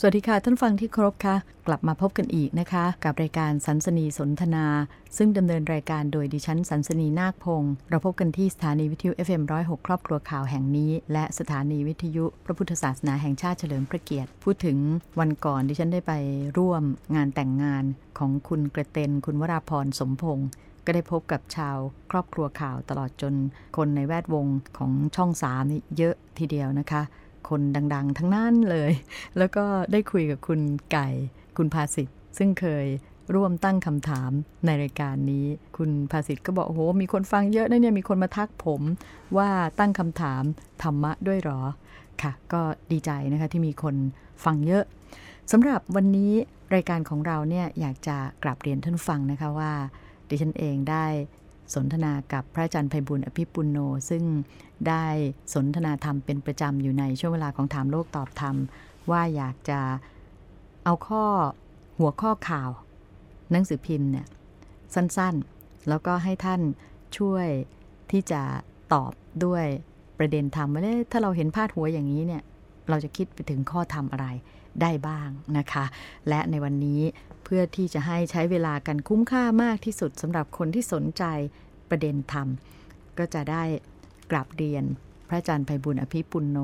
สวัสดีค่ะ ท่านฟังที่ครพค่ะ กลับมาพบกันอีกนะคะ กับรายการสันสนีสนทนา ซึ่งดำเนินรายการโดยดิฉันสันสนีนาคพงศ์เราพบกันที่สถานีวิทยุ FM106 ครอบครัวข่าวแห่งนี้ และสถานีวิทยุพระพุทธศาสนาแห่งชาติเฉลิมพระเกียรติ พูดถึงวันก่อนดิฉันได้ไปร่วมงานแต่งงานของคุณกระเตนคุณวราพรสมพงศ์ก็ได้พบกับชาวครอบครัวข่าวตลอดจนคนในแวดวงของช่องสามนี่เยอะทีเดียวนะคะ คนดัง ๆ ทั้งนั้นเลย แล้วก็ได้คุยกับคุณไก่ คุณภาสิทธิ์ซึ่งเคยร่วมตั้งคำถามในรายการนี้ คุณภาสิทธิ์ก็บอกโอ้โหมีคนฟังเยอะนะเนี่ยมีคนมาทักผมว่าตั้งคำถามธรรมะด้วยหรอค่ะ ก็ดีใจนะคะที่มีคนฟังเยอะสำหรับวันนี้รายการของเราเนี่ยอยากจะกลับเรียนท่านฟังนะคะว่า ดิฉันเองได้ สนทนากับพระอาจารย์ไพบุญอภิปุโน ซึ่งได้สนทนาธรรมเป็นประจำอยู่ในช่วงเวลาของถามโลกตอบธรรม ว่าอยากจะเอาข้อหัวข้อข่าว หนังสือพิมพ์เนี่ยสั้นๆ แล้วก็ให้ท่านช่วยที่จะตอบด้วยประเด็นธรรมว่าถ้าเราเห็นพาดหัวอย่างนี้เนี่ยเราจะคิดไปถึงข้อธรรมอะไรได้บ้างนะคะ และในวันนี้ เพื่อที่จะให้ใช้เวลากันคุ้มค่ามากที่สุดสำหรับคนที่สนใจประเด็นธรรม ก็จะได้กราบเรียนพระอาจารย์ไพบุญอภิปุณโน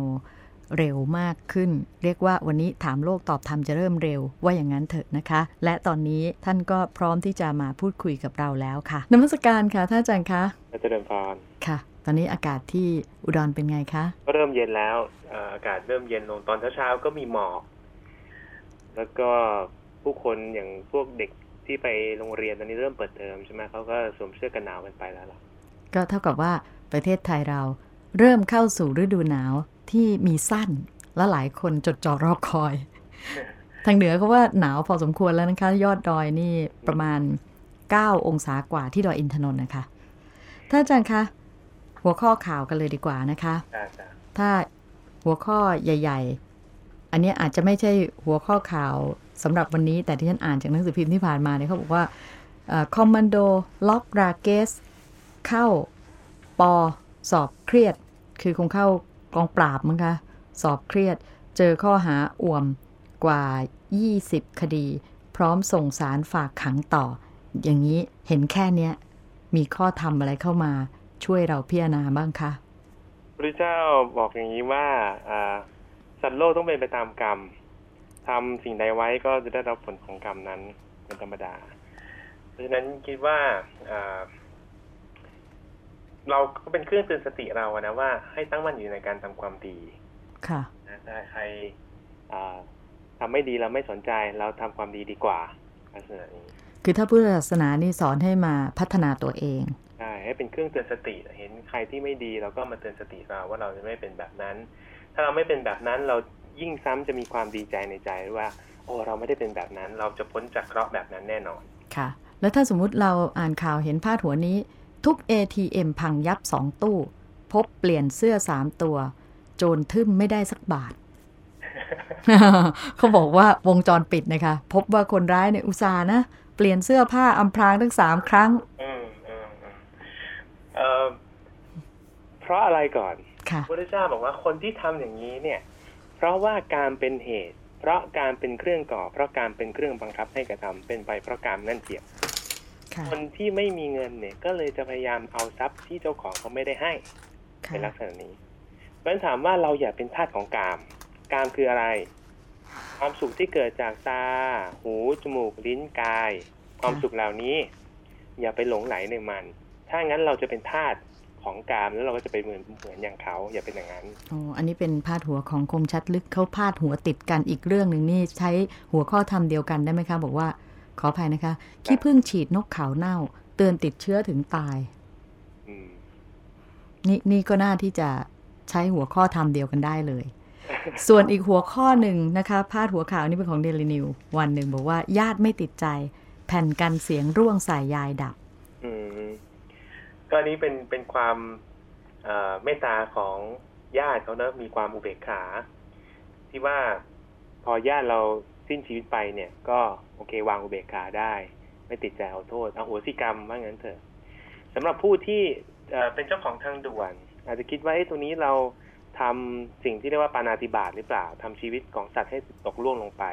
เร็วมากขึ้น เรียกว่าวันนี้ถามโลกตอบธรรมจะเริ่มเร็ว ว่าอย่างนั้นเถอะนะคะ และตอนนี้ท่านก็พร้อมที่จะมาพูดคุยกับเราแล้วค่ะนมัสการค่ะท่านอาจารย์คะอาจารย์พรค่ะ ตอนนี้อากาศที่อุดรเป็นไงคะก็เริ่มเย็นแล้วอากาศเริ่มเย็นลงตอนเช้าๆก็มีหมอกแล้วก็ ผู้คนอย่างพวกเด็กที่ไปโรงเรียนตอนนี้เริ่มเปิดเทอมใช่ไหมเขาก็สวมเสื้อกันหนาวกันไปแล้วล่ะก็เท่ากับว่าประเทศไทยเราเริ่มเข้าสู่ฤดูหนาวที่มีสั้นและหลายคนจดจ่อรอคอย ทางเหนือเขาว่าหนาวพอสมควรแล้วนะคะ ยอดดอยนี่ประมาณ 9 องศากว่าที่ดอยอินทนนท์นะคะท่านอาจารย์คะหัวข้อข่าวกันเลยดีกว่านะคะ ถ้าหัวข้อใหญ่ ๆ อันนี้อาจจะไม่ใช่หัวข้อข่าว สำหรับวันนี้แต่ที่ฉันอ่านจากหนังสือพิมพ์ที่ผ่านมาเนี่ยเขาบอกว่าคอมมานโดล็อกราเกส เข้าปอสอบเครียด คือคงเข้ากองปราบมั้งคะ สอบเครียด เจอข้อหาอ่วมกว่า 20 คดี พร้อมส่งสารฝากขังต่อ อย่างนี้เห็นแค่เนี้ย มีข้อธรรมอะไรเข้ามาช่วยเราพิจารณาบ้างคะพระเจ้าบอกอย่างนี้ว่าสัตว์โลกต้องเป็นไปตามกรรม ทำสิ่งใดไว้ก็จะได้รับผลของกรรมนั้นเป็นธรรมดา เพราะฉะนั้นคิดว่าเราก็เป็นเครื่องเตือนสติเราอะนะว่าให้ตั้งมั่นอยู่ในการทำความดี ค่ะนะถ้าใครทำไม่ดีเราไม่สนใจเราทำความดีดีกว่าลักษณะนี้ คือถ้าพุทธศาสนานี่สอนให้มาพัฒนาตัวเองใช่ให้เป็นเครื่องเตือนสติ เห็นใครที่ไม่ดีเราก็มาเตือนสติเราว่าเราจะไม่เป็นแบบนั้น ถ้าเราไม่เป็นแบบนั้นเรา ยิ่งซ้ำจะมีความดีใจในใจว่า โอ้เราไม่ได้เป็นแบบนั้น เราจะพ้นจากเคราะห์แบบนั้นแน่นอนค่ะ แล้วถ้าสมมุติเราอ่านข่าวเห็นพาดหัวนี้ ทุบ ATM พังยับสองตู้ พบเปลี่ยนเสื้อสามตัว โจรทึมไม่ได้สักบาทเขาบอกว่าวงจรปิดนะคะ พบว่าคนร้ายเนี่ยอุตส่าห์นะ เปลี่ยนเสื้อผ้าอำพรางทั้งสามครั้งเออเพราะอะไรก่อนค่ะพระเจ้าบอกว่าคนที่ทำอย่างนี้เนี่ย เพราะว่าการเป็นเหตุ เพราะการเป็นเครื่องก่อ เพราะการเป็นเครื่องบังคับให้กระทำเป็นไปเพราะการนั่นเสียคนที่ไม่มีเงินเนี่ยก็เลยจะพยายามเอาทรัพย์ที่เจ้าของเขาไม่ได้ให้ในลักษณะนี้เพราะฉะนั้นถามว่าเราอย่าเป็นทาสของกาม กามคืออะไร ความสุขที่เกิดจากตา หู จมูก ลิ้น กาย ความสุขเหล่านี้ อย่าไปหลงไหลในมัน ถ้างั้นเราจะเป็นทาส ของกามแล้วเราก็จะไปเหมือนเหมือนอย่างเขาอย่าเป็นอย่างนั้นอ๋ออันนี้เป็นพาดหัวของคมชัดลึกเขาพาดหัวติดกันอีกเรื่องหนึ่งนี่ใช้หัวข้อธรรมเดียวกันได้ไหมคะ บอกว่าขออภัยนะคะขี้พึ่งฉีดนกเขาเน่า เตือนติดเชื้อถึงตายนี่นี่ก็น่าที่จะใช้หัวข้อทำเดียวกันได้เลย ส่วนอีกหัวข้อหนึ่งนะคะพาดหัวข่าวนี่เป็นของเดลินิว วันหนึ่งบอกว่าญาติไม่ติดใจ แผ่นกันเสียงร่วงใส่ยายดับอืม ก็นี้เป็นเป็นความเมตตาของญาติเขาเนะมีความอุเบกขา ที่ว่าพอญาติเราสิ้นชีวิตไปเนี่ย ก็โอเควางอุเบกขาได้ ไม่ติดใจเอาโทษเอาหัวสิกรรมว่างั้นเถอะสำหรับผู้ที่เป็นเจ้าของทางด่วน อาจจะคิดว่าไอ้ตรงนี้เราทำสิ่งที่เรียกว่าปานาติบาตหรือเปล่าทำชีวิตของสัตว์ให้ตกล่วงลงไป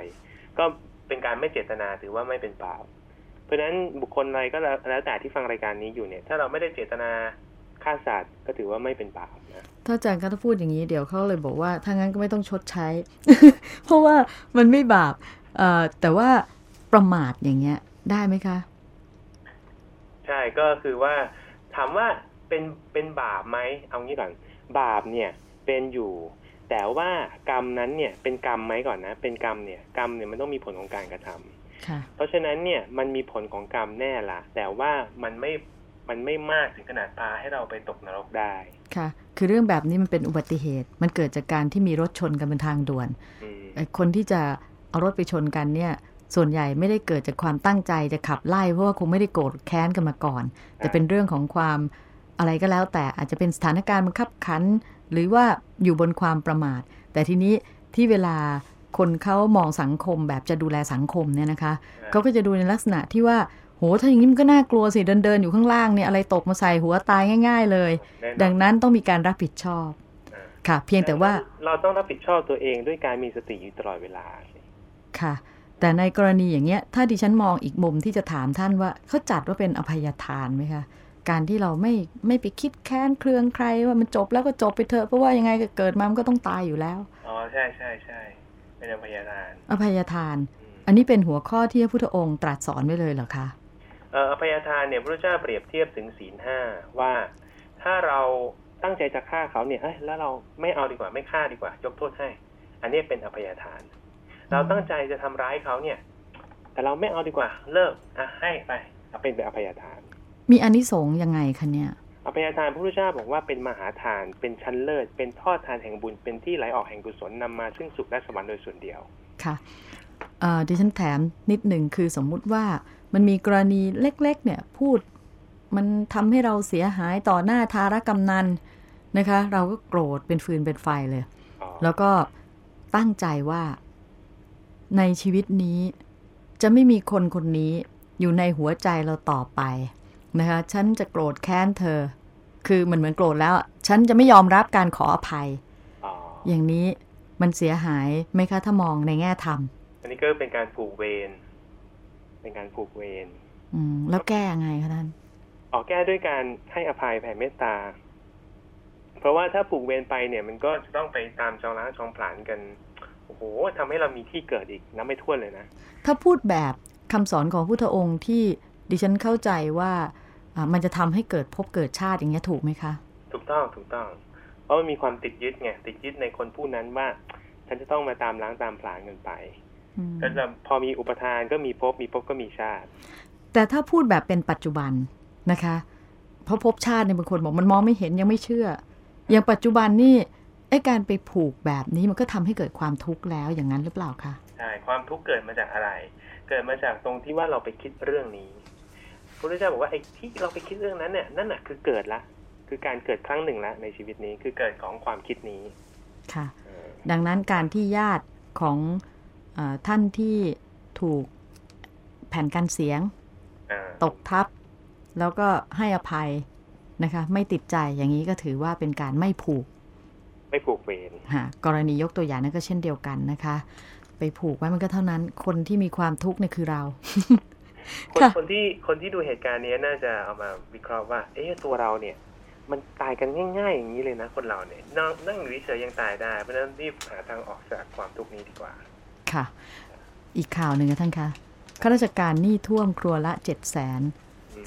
ก็เป็นการไม่เจตนาถือว่าไม่เป็นบาป เพราะฉะนั้นบุคคลอะไรก็แล้วแต่ที่ฟังรายการนี้อยู่เนี่ย ถ้าเราไม่ได้เจตนาฆ่าสัตว์ก็ถือว่าไม่เป็นบาปนะถ้าอาจารย์ก็พูดอย่างนี้เดี๋ยวเขาเลยบอกว่าถ้างั้นก็ไม่ต้องชดใช้ เพราะว่ามันไม่บาปแต่ว่าประมาทอย่างเงี้ยได้ไหมคะ ใช่ก็คือว่าถามว่าเป็นเป็นบาปไหมเอางี้ก่อนบาปเนี่ยเป็นอยู่ แต่ว่ากรรมนั้นเนี่ยเป็นกรรมไหมก่อนนะ เป็นกรรมเนี่ยกรรมเนี่ยมันต้องมีผลของการกระทำ เพราะฉะนั้นเนี่ยมันมีผลของกรรมแน่ละแต่ว่ามันไม่มันไม่มากถึงขนาดพาให้เราไปตกนรกได้ค่ะ คือเรื่องแบบนี้มันเป็นอุบัติเหตุ มันเกิดจากการที่มีรถชนกันบนทางด่วนคนที่จะเอารถไปชนกันเนี่ย ส่วนใหญ่ไม่ได้เกิดจากความตั้งใจจะขับไล่เพราะว่าคงไม่ได้โกรธแค้นกันมาก่อน แต่เป็นเรื่องของความอะไรก็แล้ว แต่อาจจะเป็นสถานการณ์บังคับขัน หรือว่าอยู่บนความประมาท แต่ทีนี้ที่เวลา คนเขามองสังคมแบบจะดูแลสังคมเนี่ยนะคะเขาก็จะดูในลักษณะที่ว่าโหถ้าอย่างนี้มันก็น่ากลัวสิเดินเดินอยู่ข้างล่างเนี่ยอะไรตกมาใส่หัวตายง่าย ๆ เลย ดังนั้นต้องมีการรับผิดชอบ ค่ะ เพียงแต่ว่าเราต้องรับผิดชอบตัวเองด้วยการมีสติอยู่ตลอดเวลาค่ะ แต่ในกรณีอย่างเงี้ย ถ้าดิฉันมองอีกมุมที่จะถามท่านว่าเขาจัดว่าเป็นอภัยทานไหมคะการที่เราไม่ไม่ไปคิดแค้นเครืองใครว่ามันจบแล้วก็จบไปเถอะเพราะว่ายังไงก็เกิดมามันก็ต้องตายอยู่แล้วอ๋อใช่ใช่ใช่ เป็นอภัยทาน อภัยทาน อันนี้เป็นหัวข้อที่พระพุทธองค์ตรัสสอนไว้เลยเหรอคะอภัยทานเนี่ยพระเจ้าเปรียบเทียบถึงศีลห้าว่าถ้าเราตั้งใจจะฆ่าเขาเนี่ยเอ้ยแล้วเราไม่เอาดีกว่าไม่ฆ่าดีกว่า ยกโทษให้ อันนี้เป็นอภัยทาน เราตั้งใจจะทำร้ายเขาเนี่ย แต่เราไม่เอาดีกว่า เลิกอะให้ไปเอาเป็นเป็นอภัยทาน มีอนนิสงส์ยังไงคะเนี่ย อภัยทานพระพุทธเจ้าบอกว่าเป็นมหาทาน เป็นชั้นเลิศ เป็นทอดทานแห่งบุญ เป็นที่ไหลออกแห่งกุศลนำมาซึ่งสุขและสวรรค์โดยส่วนเดียว ค่ะดิฉันแถมนิดหนึ่งคือสมมุติว่ามันมีกรณีเล็กๆ เนี่ยพูดมันทำให้เราเสียหายต่อหน้าทารกำนันนะคะ เราก็โกรธเป็นฟืนเป็นไฟเลย แล้วก็ตั้งใจว่าในชีวิตนี้จะไม่มีคนคนนี้อยู่ในหัวใจเราต่อไป นะคะ ฉันจะโกรธแค้นเธอ คือมันเหมือนโกรธแล้ว ฉันจะไม่ยอมรับการขออภัยออย่างนี้มันเสียหายไหมคะถ้ามองในแง่ธรรม อันนี้ก็เป็นการผูกเวร เป็นการผูกเวร อืม แล้วแก้ไงคะท่านออกแก้ด้วยการให้อภัยแผ่เมตตา เพราะว่าถ้าผูกเวรไปเนี่ย มันก็จะต้องไปตามจองล้างจองผลานกัน โอ้โหทำให้เรามีที่เกิดอีกนับไม่ถ้วนเลยนะ ถ้าพูดแบบคำสอนของพุทธองค์ที่ ดิฉันเข้าใจว่ามันจะทำให้เกิดพบเกิดชาติอย่างเงี้ยถูกไหมคะ ถูกต้องถูกต้อง เพราะมันมีความติดยึดไงติดยึดในคนผู้นั้นว่า ฉันจะต้องมาตามล้างตามผลาญกันไปก็จะพอมีอุปทานก็มีภพมีภพก็มีชาติ แต่ถ้าพูดแบบเป็นปัจจุบันนะคะเพราะภพชาติในบางคนบอกมันมองไม่เห็นยังไม่เชื่อ อย่างปัจจุบันนี่ไอ้การไปผูกแบบนี้มันก็ทำให้เกิดความทุกข์แล้วอย่างนั้นหรือเปล่าคะใช่ความทุกข์เกิดมาจากอะไร เกิดมาจากตรงที่ว่าเราไปคิดเรื่องนี้ พระพุทธเจ้าบอกว่าไอ้ที่เราไปคิดเรื่องนั้นเนี่ยนั่นแหะคือเกิดละ คือการเกิดครั้งหนึ่งละในชีวิตนี้คือเกิดของความคิดนี้ค่ะ ดังนั้นการที่ญาติของท่านที่ถูกแผ่นกันเสียงตกทับ แล้วก็ให้อภัยนะคะ ไม่ติดใจอย่างนี้ก็ถือว่าเป็นการไม่ผูก ไม่ผูกเวรกรณียกตัวอย่างนั้นก็เช่นเดียวกันนะคะ ไปผูกไว้มันก็เท่านั้น คนที่มีความทุกข์เนี่ยคือเรา คนคนที่คนที่ดูเหตุการณ์นี้น่าจะเอามาวิเคราะห์ว่า เอ๊ะตัวเราเนี่ย มันตายกันง่าย ๆ อย่างนี้เลยนะ คนเราเนี่ยนั่งอยู่เฉยยังตายได้ เพราะฉะนั้นรีบหาทางออกจากความทุกข์นี้ดีกว่า ค่ะ อีกข่าวหนึ่งนะท่านคะข้าราชการหนี้ท่วมครัวละเจ็ดแสน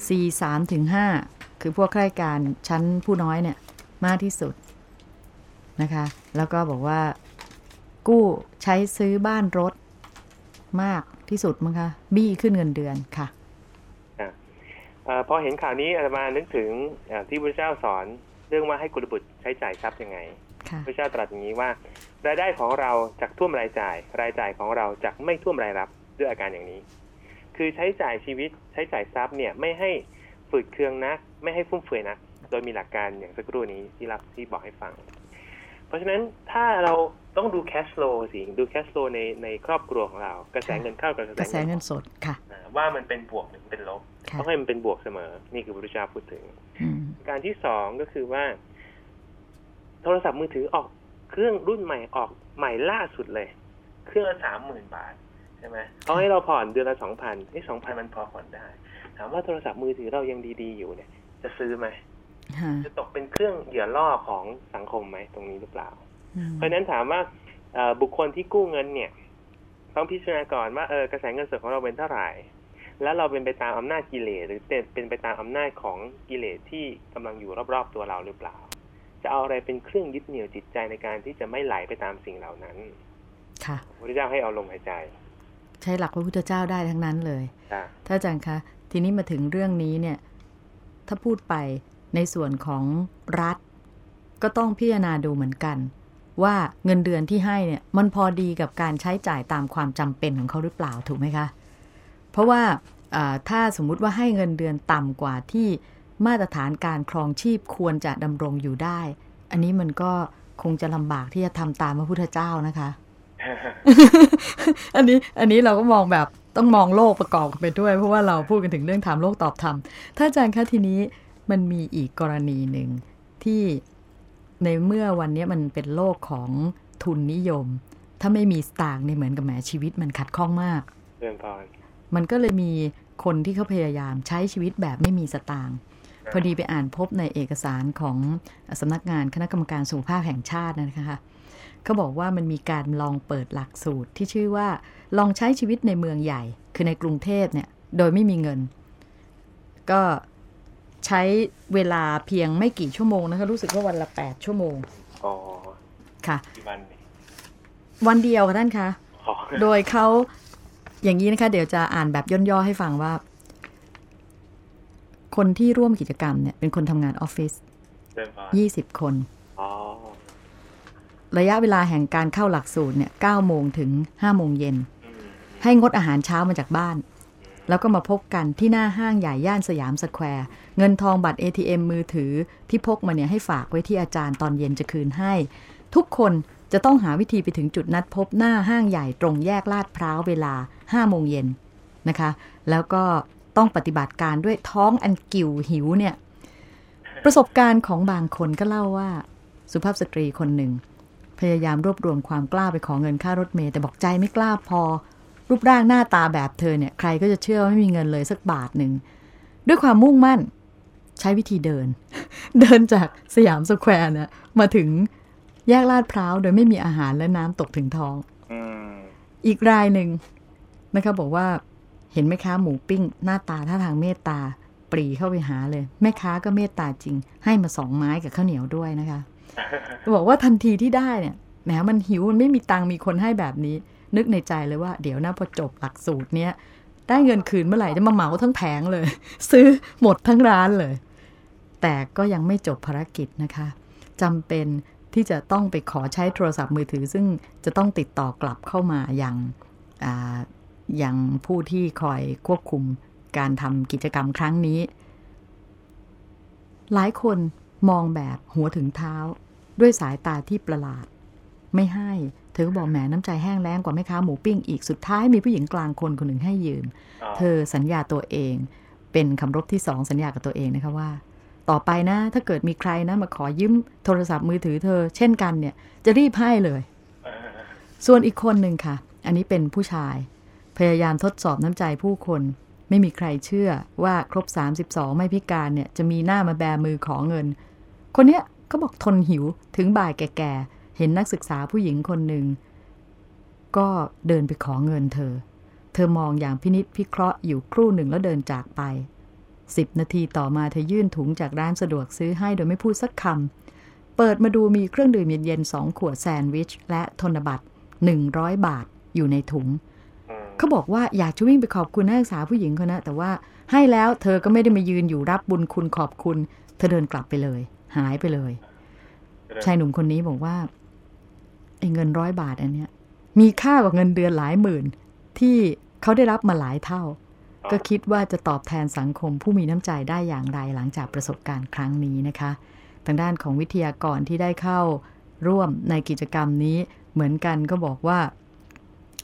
สี่สามถึงห้าคือพวกข้าราชการชั้นผู้น้อยเนี่ย มากที่สุดนะคะ แล้วก็บอกว่ากู้ใช้ซื้อบ้านรถมาก ที่สุดมั้งคะบี้ขึ้นเงินเดือนค่ะอพอเห็นข่าวนี้อาตมานึกถึงที่พระเจ้าสอนเรื่องว่าให้กุลบุตรใช้จ่ายทรัพย์ยังไงพระเจ้าตรัสอย่างนี้ว่ารายได้ของเราจากท่วมรายจ่าย รายจ่ายของเราจากไม่ท่วมรายรับด้วยอาการอย่างนี้ คือใช้จ่ายชีวิตใช้จ่ายทรัพย์เนี่ยไม่ให้ฝืดเคืองนัก ไม่ให้ฟุ่มเฟือยนัก โดยมีหลักการอย่างสักครู่นี้ที่รับที่บอกให้ฟัง เพราะฉะนั้นถ้าเรา ต้องดูแคชฟลูสิดูแคชฟลูในในครอบครัวของเรา กระแสเงินเข้ากระแสเงินสดค่ะ ว่ามันเป็นบวกหรือเป็นลบต้องให้มันเป็นบวกเสมอ นี่คือพระพุทธเจ้าพูดถึง การที่สองก็คือว่า โทรศัพท์มือถือออกเครื่องรุ่นใหม่ออกใหม่ล่าสุดเลย เครื่องละสามหมื่นบาทใช่ไหมเขาให้เราผ่อนเดือนละสองพันไอ้สองพันมันพอผ่อนได้ ถามว่าโทรศัพท์มือถือเรายังดีๆอยู่เนี่ย จะซื้อไหมจะตกเป็นเครื่องเหยื่อล่อของสังคมไหมตรงนี้หรือเปล่า เพราะนั้นถามว่าบุคคลที่กู้เงินเนี่ย ต้องพิจารณาก่อนว่าเออกระแสเงินสดของเราเป็นเท่าไหร่ แล้วเราเป็นไปตามอำนาจกิเลสหรือเป็นไปตามอำนาจของกิเลสที่กำลังอยู่รอบๆตัวเราหรือเปล่า จะเอาอะไรเป็นเครื่องยึดเหนี่ยวจิตใจในการที่จะไม่ไหลไปตามสิ่งเหล่านั้น ค่ะพระพุทธเจ้าให้เอาลมหายใจ ใช้หลักพระพุทธเจ้าได้ทั้งนั้นเลยถ้าอาจารย์คะทีนี้มาถึงเรื่องนี้เนี่ย ถ้าพูดไปในส่วนของรัฐ ก็ต้องพิจารณาดูเหมือนกัน ว่าเงินเดือนที่ให้เนี่ยมันพอดีกับการใช้จ่ายตามความจำเป็นของเขาหรือเปล่าถูกไหมคะ เพราะว่าถ้าสมมุติว่าให้เงินเดือนต่ำกว่าที่มาตรฐานการครองชีพควรจะดำรงอยู่ได้ อันนี้มันก็คงจะลำบากที่จะทำตามพระพุทธเจ้านะคะ อันนี้อันนี้เราก็มองแบบต้องมองโลกประกอบไปด้วย เพราะว่าเราพูดกันถึงเรื่องถามโลกตอบธรรมถ้าอาจารย์คะทีนี้มันมีอีกกรณีหนึ่งที่ ในเมื่อวันนี้มันเป็นโลกของทุนนิยม ถ้าไม่มีสตางค์เนี่ยเหมือนกับแหมชีวิตมันขัดข้องมากเรื่องพรมันก็เลยมีคนที่เขาพยายามใช้ชีวิตแบบไม่มีสตางค์พอดีไปอ่านพบในเอกสารของสำนักงานคณะกรรมการสุขภาพแห่งชาตินะคะเขาบอกว่ามันมีการลองเปิดหลักสูตรที่ชื่อว่าลองใช้ชีวิตในเมืองใหญ่ คือในกรุงเทพเนี่ยโดยไม่มีเงิน ก็ ใช้เวลาเพียงไม่กี่ชั่วโมงนะคะรู้สึกว่าวันละแปดชั่วโมงอ๋อค่ะวันวันเดียวค่ะท่านคะโดยเขาอย่างนี้นะคะ เดี๋ยวจะอ่านแบบย่นย่อให้ฟังว่า คนที่ร่วมกิจกรรมเนี่ยเป็นคนทำงานออฟฟิศยี่สิบคนระยะเวลาแห่งการเข้าหลักสูตรเนี่ยเก้าโมงถึงห้าโมงเย็น ให้งดอาหารเช้ามาจากบ้าน แล้วก็มาพบกันที่หน้าห้างใหญ่ย่านสยามสแควร์ เงินทองบัตร ATM มือถือที่พกมาเนี่ยให้ฝากไว้ที่อาจารย์ตอนเย็นจะคืนให้ ทุกคนจะต้องหาวิธีไปถึงจุดนัดพบหน้าห้างใหญ่ตรงแยกลาดพร้าวเวลาห้าโมงเย็นนะคะ แล้วก็ต้องปฏิบัติการด้วยท้องอันกิ่วหิวเนี่ย ประสบการณ์ของบางคนก็เล่าว่า สุภาพสตรีคนหนึ่ง พยายามรวบรวมความกล้าไปขอเงินค่ารถเมล์แต่บอกใจไม่กล้าพอ รูปร่างหน้าตาแบบเธอเนี่ย ใครก็จะเชื่อว่าไม่มีเงินเลยสักบาทหนึ่ง ด้วยความมุ่งมั่น ใช้วิธีเดิน เดินจากสยามสแควร์เนี่ยมาถึงแยกลาดพร้าวโดยไม่มีอาหารและน้ำตกถึงท้องอีกรายหนึ่งนะคะบอกว่าเห็นแม่ค้าหมูปิ้ง หน้าตาท่าทางเมตตา ปรีเข้าไปหาเลย แม่ค้าก็เมตตาจริง ให้มาสองไม้กับข้าวเหนียวด้วยนะคะบอกว่าทันทีที่ได้เนี่ยแหมมันหิวมันไม่มีตังมีคนให้แบบนี้ นึกในใจเลยว่าเดี๋ยวนะพอจบหลักสูตรเนี้ยได้เงินคืนเมื่อไหร่จะมาเหมาทั้งแผงเลย ซื้อหมดทั้งร้านเลย แต่ก็ยังไม่จบภารกิจนะคะจำเป็นที่จะต้องไปขอใช้โทรศัพท์มือถือ ซึ่งจะต้องติดต่อกลับเข้ามาอย่างอย่างผู้ที่คอยควบคุมการทำกิจกรรมครั้งนี้ หลายคนมองแบบหัวถึงเท้า ด้วยสายตาที่ประหลาด ไม่ให้ เธอก็บอกแหมน้ำใจแห้งแล้งกว่าแม่ค้าหมูปิ้งอีกสุดท้ายมีผู้หญิงกลางคนคนหนึ่งให้ยืม เธอสัญญาตัวเอง เป็นคำรบที่สองสัญญากับตัวเองนะคะว่า ต่อไปนะ ถ้าเกิดมีใครนะมาขอยืมโทรศัพท์มือถือเธอ เช่นกันเนี่ย จะรีบให้เลย ส่วนอีกคนหนึ่งค่ะ อันนี้เป็นผู้ชาย พยายามทดสอบน้ำใจผู้คน ไม่มีใครเชื่อว่าครบ 32 ไม่พิการเนี่ยจะมีหน้ามาแบมือขอเงิน คนเนี้ยก็บอกทนหิวถึงบ่ายแก่ๆ เห็นนักศึกษาผู้หญิงคนหนึ่ง ก็เดินไปขอเงินเธอ เธอมองอย่างพินิษพิเคราะห์อยู่ครู่หนึ่งแล้วเดินจากไปสิบนาทีต่อมาเธอยื่นถุงจากร้านสะดวกซื้อให้โดยไม่พูดสักคำ เปิดมาดูมีเครื่องดื่มเย็นๆสองขวดแซนด์วิช และธนบัตรหนึ่งร้อยบาทอยู่ในถุง เขาบอกว่าอยากจะวิ่งไปขอบคุณนักศึกษาผู้หญิงคนนะ แต่ว่าให้แล้วเธอก็ไม่ได้มายืนอยู่รับบุญคุณขอบคุณ เธอเดินกลับไปเลย หายไปเลย ชายหนุ่มคนนี้บอกว่าไอ้ เงินร้อยบาทอันเนี้ยมีค่ากว่าเงินเดือนหลายหมื่น ที่เขาได้รับมาหลายเท่า ก็คิดว่าจะตอบแทนสังคมผู้มีน้ำใจได้อย่างไรหลังจากประสบการณ์ครั้งนี้นะคะ ทางด้านของวิทยากรที่ได้เข้าร่วมในกิจกรรมนี้เหมือนกันก็บอกว่า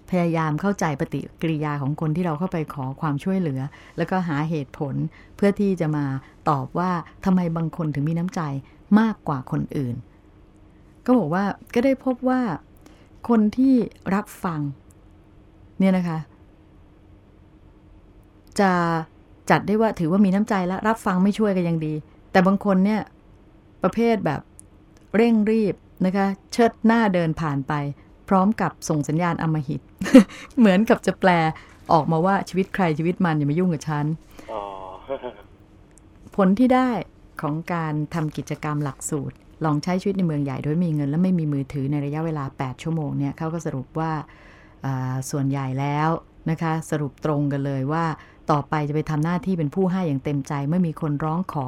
พยายามเข้าใจปฏิกิริยาของคนที่เราเข้าไปขอความช่วยเหลือ แล้วก็หาเหตุผลเพื่อที่จะมาตอบว่าทำไมบางคนถึงมีน้ำใจมากกว่าคนอื่น ก็ก็บอกว่าก็ได้พบว่าคนที่รับฟังเนี่ยนะคะ จะจัดได้ว่าถือว่ามีน้ำใจแล้วรับฟังไม่ช่วยก็ยังดี แต่บางคนเนี่ยประเภทแบบเร่งรีบนะคะ เชิดหน้าเดินผ่านไป พร้อมกับส่งสัญญาณอมหิต เหมือนกับจะแปลออกมาว่าชีวิตใครชีวิตมันอย่ามายุ่งกับฉันผลที่ได้ของการทำกิจกรรมหลักสูตร ลองใช้ชีวิตในเมืองใหญ่โดยมีเงิน และไม่มีมือถือในระยะเวลา 8 ชั่วโมงเนี่ยเขาก็สรุปว่าส่วนใหญ่แล้วนะคะสรุปตรงกันเลยว่า ต่อไปจะไปทำหน้าที่เป็นผู้ให้อย่างเต็มใจเมื่อมีคนร้องขอ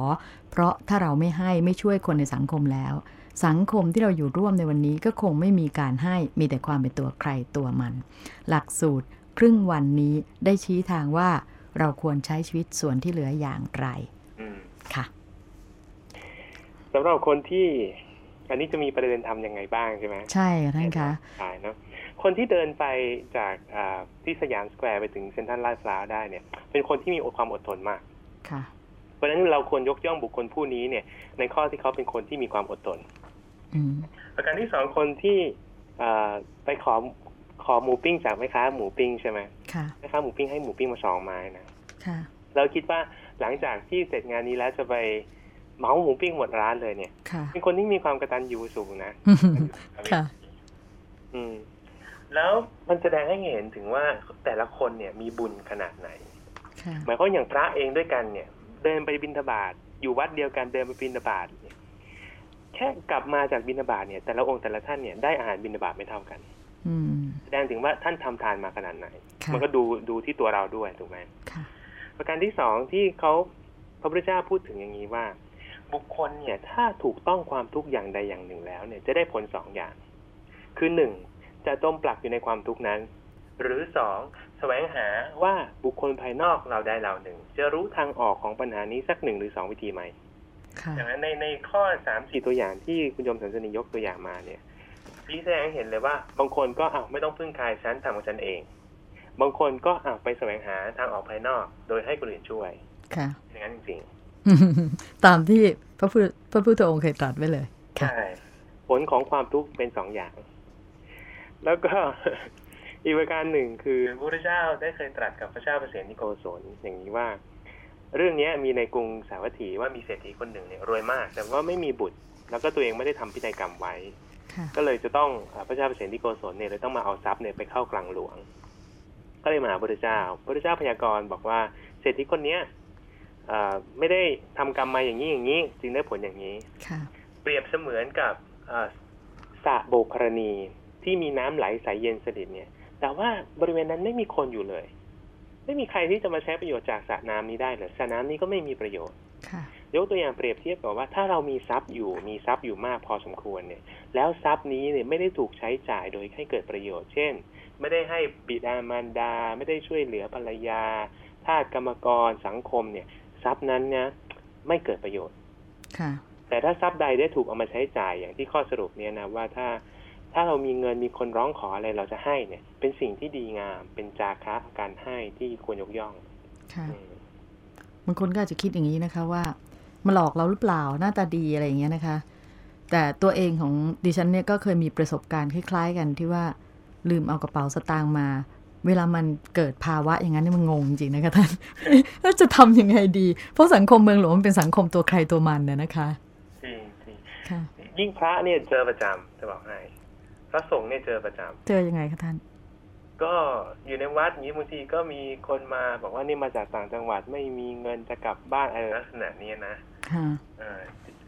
เพราะถ้าเราไม่ให้ไม่ช่วยคนในสังคมแล้ว สังคมที่เราอยู่ร่วมในวันนี้ก็คงไม่มีการให้มีแต่ความเป็นตัวใครตัวมัน หลักสูตรครึ่งวันนี้ได้ชี้ทางว่าเราควรใช้ชีวิตส่วนที่เหลืออย่างไรค่ะ สำหรับคนที่ อันนี้จะมีประเด็นทำยังไงบ้างใช่ไหมใช่ท่านคะใช่เนาะคนที่เดินไปจากที่สยามสแควร์ไปถึงเซ็นทรัลลาดพร้าวได้เนี่ย เป็นคนที่มีความอดทนมากค่ะเพราะฉะนั้นเราควรยกย่องบุคคลผู้นี้เนี่ย ในข้อที่เขาเป็นคนที่มีความอดทนประการที่สองคนที่ไปขอขอหมูปิ้งจากแม่ค้าหมูปิ้งใช่ไหมค่ะแม่ค้าหมูปิ้งให้หมูปิ้งมาสองไม้นะค่ะเราคิดว่าหลังจากที่เสร็จงานนี้แล้วจะไป เมาหมูปิ้งหมดร้านเลยเนี่ยเป็นคนที่มีความกระตันยูสูงนะค่ะอืม แล้วมันแสดงให้เห็นถึงว่าแต่ละคนเนี่ย มีบุญขนาดไหนหมายความอย่างพระเองด้วยกันเนี่ย เดินไปบิณฑบาตอยู่วัดเดียวกันเดินไปบิณฑบาตเนี่ยแค่กลับมาจากบิณฑบาตเนี่ย แต่ละองค์แต่ละท่านเนี่ยได้อาหารบิณฑบาตไม่เท่ากันแสดงถึงว่าท่านทำทานมาขนาดไหน มันก็ดูดูที่ตัวเราด้วยถูกไหมประการที่สองที่เขาพระพุทธเจ้าพูดถึงอย่างนี้ว่า บุคคลเนี่ยถ้าถูกต้องความทุกข์อย่างใดอย่างหนึ่งแล้วเนี่ยจะได้ผลสองอย่าง คือหนึ่งจะต้มปลักอยู่ในความทุกข์นั้น หรือสองแสวงหาว่าบุคคลภายนอกเราได้เราหนึ่ง จะรู้ทางออกของปัญหานี้สักหนึ่งหรือสองวิธีไหมอย่างนั้นในในข้อสามสี่ตัวอย่างที่คุณยมสันสนียกตัวอย่างมาเนี่ยชี้แสดงเห็นเลยว่า บางคนก็อ้าวไม่ต้องพึ่งใครฉันทำของฉันเอง บางคนก็อ้าวไปแสวงหาทางออกภายนอก โดยให้คนอื่นช่วยค่ะอย่างนั้นจริงๆ ตามที่พระพุทธพระพุทธองค์เคยตรัสไว้เลยใช่ผลของความทุกข์เป็นสองอย่าง แล้วก็อีกประการหนึ่งคือพระพุทธเจ้าได้เคยตรัสกับพระเจ้าเปรตนิโกศลอย่างนี้ว่า เรื่องนี้มีในกรุงสาวัตถีว่ามีเศรษฐีคนหนึ่งเนี่ยรวยมาก แต่ว่าไม่มีบุตร แล้วก็ตัวเองไม่ได้ทำพิธีกรรมไว้ ก็เลยจะต้องพระเจ้าเปรตนิโกศลเนี่ยเลยต้องมาเอาทรัพย์เนี่ยไปเข้ากลางหลวง ก็เลยมาหาพระพุทธเจ้าพระพุทธเจ้าพยากรณ์บอกว่าเศรษฐีคนเนี้ย ไม่ได้ทำกรรมมาอย่างนี้อย่างนี้ จึงได้ผลอย่างนี้เปรียบเสมือนกับสระโบกรณีที่มีน้ำไหลใสเย็นสนิทเนี่ย แต่ว่าบริเวณนั้นไม่มีคนอยู่เลย ไม่มีใครที่จะมาใช้ประโยชน์จากสระน้ำนี้ได้เลยสระน้ำนี้ก็ไม่มีประโยชน์ยกตัวอย่างเปรียบเทียบกับว่าถ้าเรามีทรัพย์อยู่มีทรัพย์อยู่มากพอสมควรเนี่ย แล้วทรัพย์นี้เนี่ยไม่ได้ถูกใช้จ่ายโดยให้เกิดประโยชน์ เช่น ไม่ได้ให้บิดามารดา ไม่ได้ช่วยเหลือภรรยาทาสกรรมกรสังคมเนี่ย ทรัพย์นั้นเนี่ยไม่เกิดประโยชน์ค่ะแต่ถ้าทรัพย์ใดได้ถูกเอามาใช้จ่ายอย่างที่ข้อสรุปเนี่ยนะว่าถ้าถ้าเรามีเงินมีคนร้องขออะไรเราจะให้เนี่ย เป็นสิ่งที่ดีงาม เป็นจาคะการให้ที่ควรยกย่องค่ะบางคนก็อาจจะคิดอย่างนี้นะคะว่ามาหลอกเราหรือเปล่าหน้าตาดีอะไรอย่างเงี้ยนะคะ แต่ตัวเองของดิฉันเนี่ยก็เคยมีประสบการณ์คล้ายๆกันที่ว่าลืมเอากระเป๋าสตางค์มา เวลามันเกิดภาวะอย่างนั้นนี่มันงงจริงนะคะท่านแล้วจะทํำยังไงดี เพราะสังคมเมืองหลวงมันเป็นสังคมตัวใครตัวมันเนี่ยนะคะจริงจริงยิ่งพระเนี่ยเจอประจำจะบอกให้พระสงฆ์เนี่ยเจอประจำเจอยังไงคะท่าน ก็อยู่ในวัดนี้บางทีก็มีคนมาบอกว่านี่มาจากต่างจังหวัดไม่มีเงินจะกลับบ้านอะไรลักษณะนี้นะค่ะ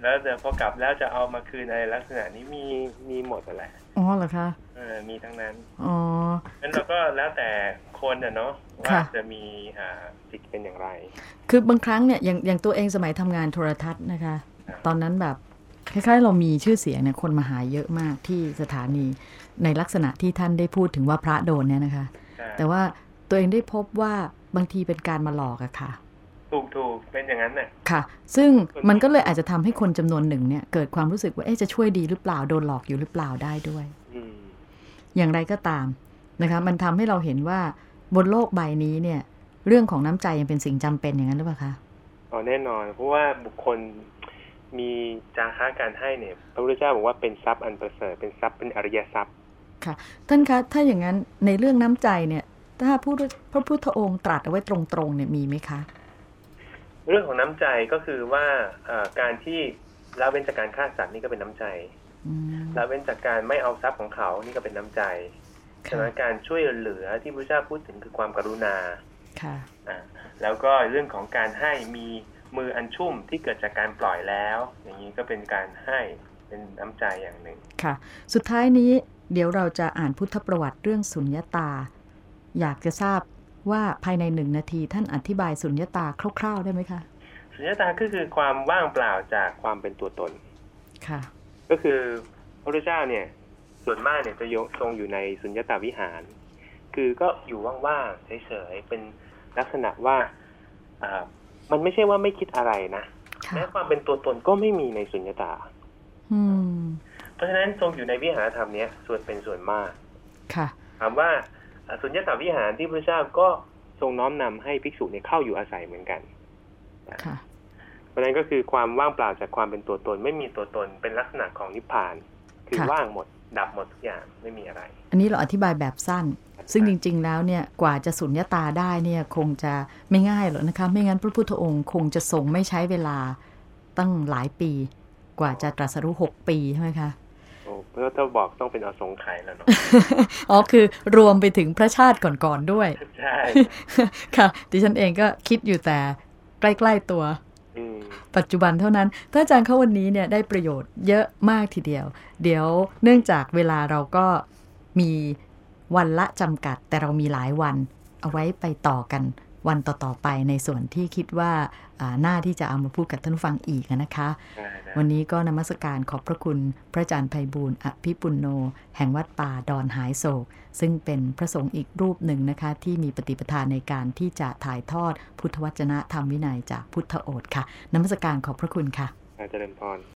แล้วเดี๋ยวพอกลับแล้วจะเอามาคืนอะไรลักษณะนี้มีมีหมดแหละอ๋อเหรอคะเออมีทั้งนั้นอ๋องั้นเราก็แล้วแต่คนเนาะว่าจะมีอ่าจิตเป็นอย่างไร คือบางครั้งเนี่ยอย่างอย่างตัวเองสมัยทำงานโทรทัศน์นะคะ ตอนนั้นแบบคล้ายๆเรามีชื่อเสียงเนี่ยคนมาหาเยอะมากที่สถานีในลักษณะที่ท่านได้พูดถึงว่าพระโดนเนี่ยนะคะ แต่ว่าตัวเองได้พบว่าบางทีเป็นการมาหลอกอะค่ะ ถูกถูกเป็นอย่างนั้นเนี่ยค่ะ ซึ่งมันก็เลยอาจจะทำให้คนจำนวนหนึ่งเนี่ย เกิดความรู้สึกว่าเอ๊จะช่วยดีหรือเปล่าโดนหลอกอยู่หรือเปล่าได้ด้วยอย่างไรก็ตามนะคะ มันทำให้เราเห็นว่าบนโลกใบนี้เนี่ย เรื่องของน้ำใจยังเป็นสิ่งจำเป็นอย่างนั้นหรือเปล่าคะอ๋อแน่นอน เพราะว่าบุคคลมีจาค้าการให้เนี่ย พระพุทธเจ้าบอกว่าเป็นทรัพย์อันประเสริฐเป็นทรัพย์เป็นอริยทรัพย์ ค่ะ ท่านคะถ้าอย่างนั้นในเรื่องน้ำใจเนี่ย ถ้าพระพุทธองค์ตรัสเอาไว้ตรงๆเนี่ยมีไหมคะ เรื่องของน้ำใจก็คือว่าการที่ละเว้นจากการฆ่าสัตว์นี่ก็เป็นน้ำใจละเว้นจากการไม่เอาทรัพย์ของเขานี่ก็เป็นน้ำใจฉะนั้นการช่วยเหลือที่พระเจ้าพูดถึงคือความกรุณาค่ะแล้วก็เรื่องของการให้มีมืออันชุ่มที่เกิดจากการปล่อยแล้ว อย่างนี้ก็เป็นการให้เป็นน้ำใจอย่างหนึ่งค่ะ สุดท้ายนี้เดี๋ยวเราจะอ่านพุทธประวัติเรื่องสุญญตา อยากจะทราบ ว่าภายในหนึ่งนาทีท่านอธิบายสุญญตาคร่าวๆได้ไหมคะ สุญญตาก็คือความว่างเปล่าจากความเป็นตัวตน ค่ะ ก็คือพระพุทธเจ้าเนี่ยส่วนมากเนี่ยจะยทรงอยู่ในสุญญตาวิหาร คือก็อยู่ว่างๆเฉยๆเป็นลักษณะว่าอ่ามันไม่ใช่ว่าไม่คิดอะไรนะแม้ความเป็นตัวตนก็ไม่มีในสุญญตาเพราะฉะนั้นทรงอยู่ในวิหารธรรมเนี้ยส่วนเป็นส่วนมาก ค่ะ ถามว่า สุญญตาวิหารที่พระเจ้าก็ทรงน้อมนำให้ภิกษุเนี่ยเข้าอยู่อาศัยเหมือนกันค่ะเพราะนั้นก็คือความว่างเปล่าจากความเป็นตัวตน ไม่มีตัวตนเป็นลักษณะของนิพพาน คือว่างหมด ดับหมดทุกอย่างไม่มีอะไร อันนี้เราอธิบายแบบสั้น ซึ่งจริง ๆ แล้วเนี่ยกว่าจะสุญญตาได้เนี่ยคงจะไม่ง่ายหรอกนะคะไม่งั้นพระพุทธองค์คงจะทรงไม่ใช้เวลาตั้งหลายปี กว่าจะตรัสรู้หกปีใช่ไหมคะโอ้ เพื่อถ้าบอกต้องเป็นอสงไขยแล้วเนาะอ๋อคือรวมไปถึงพระชาติก่อนๆด้วย ใช่ ค่ะ ดิฉันเองก็คิดอยู่แต่ใกล้ ๆ ตัวปัจจุบันเท่านั้น ถ้าอาจารย์เข้าวันนี้เนี่ยได้ประโยชน์เยอะมากทีเดียว เดี๋ยวเนื่องจากเวลาเราก็มีวันละจำกัด แต่เรามีหลายวันเอาไว้ไปต่อกัน วันต่อ ๆ ไปในส่วนที่คิดว่าหน้าที่จะเอามาพูดกับท่านฟังอีกนะคะ วันนี้ก็นมัสการขอบพระคุณพระอาจารย์ไพบูลอภิปุณโน แห่งวัดป่าดอนหายโศก ซึ่งเป็นพระสงฆ์อีกรูปหนึ่งนะคะ ที่มีปฏิปทาในการที่จะถ่ายทอดพุทธวจนะธรรมวินัยจากพุทธโอษค่ะนมัสการขอบพระคุณค่ะอาจารย์พร